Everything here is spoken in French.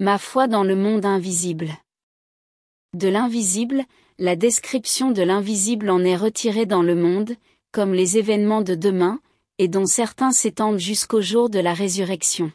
Ma foi dans le monde invisible. De l'invisible, la description de l'invisible en est retirée dans le monde, comme les événements de demain, et dont certains s'étendent jusqu'au jour de la résurrection.